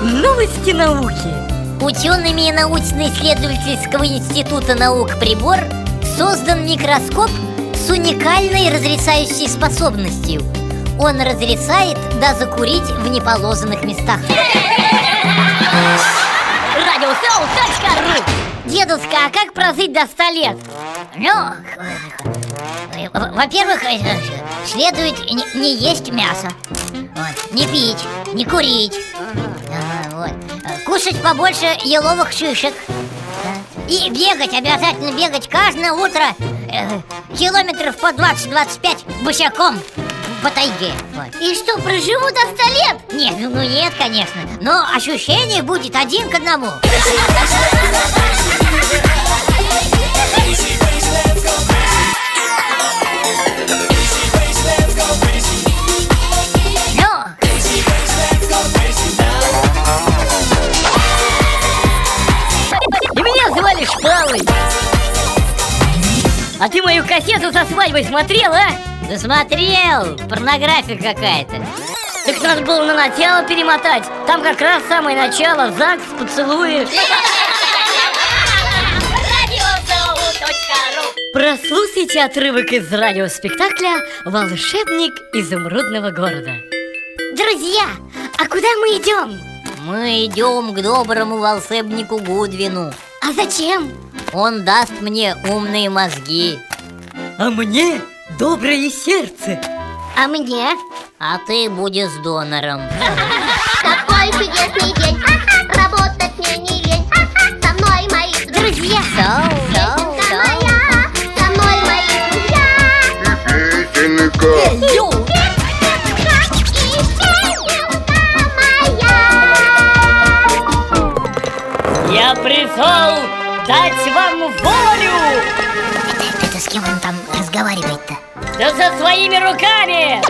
науки? Учеными научно-исследовательского института наук прибор создан микроскоп с уникальной разрицающей способностью. Он разрицает да закурить в неположенных местах. Радиосоу.ру Дедушка, а как прожить до 100 лет? Ну, во-первых, следует не, есть мясо Не пить, не курить ага, вот. Э, кушать побольше еловых шишек И бегать, обязательно бегать каждое утро э, Километров по 20-25 босяком по тайге вот. И что, проживу до 100 лет? Нет, ну, ну нет, конечно Но ощущение будет один к одному А ты мою кассету со свадьбой смотрел, а? Да смотрел, порнография какая-то. Так надо было на начало перемотать. Там как раз самое начало, ЗАГС, поцелуи Прослушайте отрывок из радиоспектакля «Волшебник изумрудного города» Друзья, а куда мы идем? Мы идем к доброму волшебнику Гудвину а зачем? Он даст мне умные мозги А мне доброе сердце А мне? А ты будешь донором Какой чудесный день Я пришел дать вам волю! Это, это с кем он там разговаривает-то? Да со своими руками!